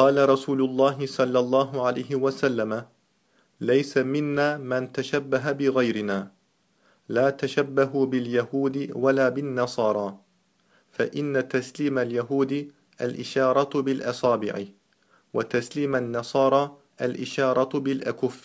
قال رسول الله صلى الله عليه وسلم ليس منا من تشبه بغيرنا لا تشبهوا باليهود ولا بالنصارى فإن تسليم اليهود الإشارة بالأصابع وتسليم النصارى الإشارة بالأكف.